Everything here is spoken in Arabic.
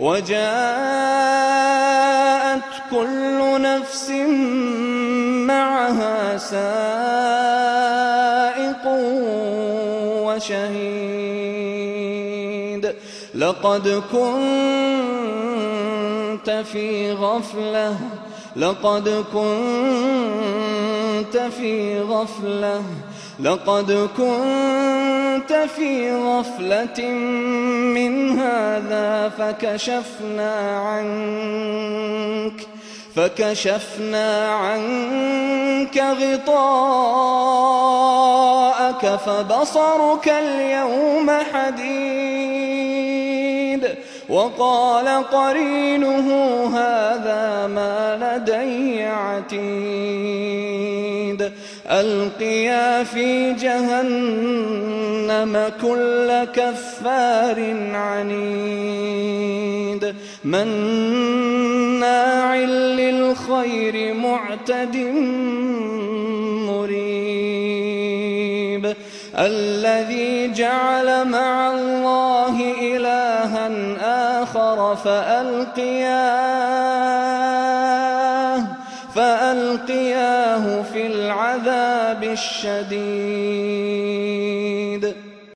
وجاءت كل نفس معها سائق وشهيد. لقد كنت في غفلة لقد كنت في غفلة لقد كنت في غفلة من هذا فكشفنا عنك فكشفنا عنك غطاءك فبصرك اليوم حديد. وقال قرينه هذا ما لدي عتيد. ألقيا في جهنم كل كفار عنيد. مناع للخير معتد مريب. الذي جعل مع الله إلها آخر فألقياه فألقياه في العذاب الشديد.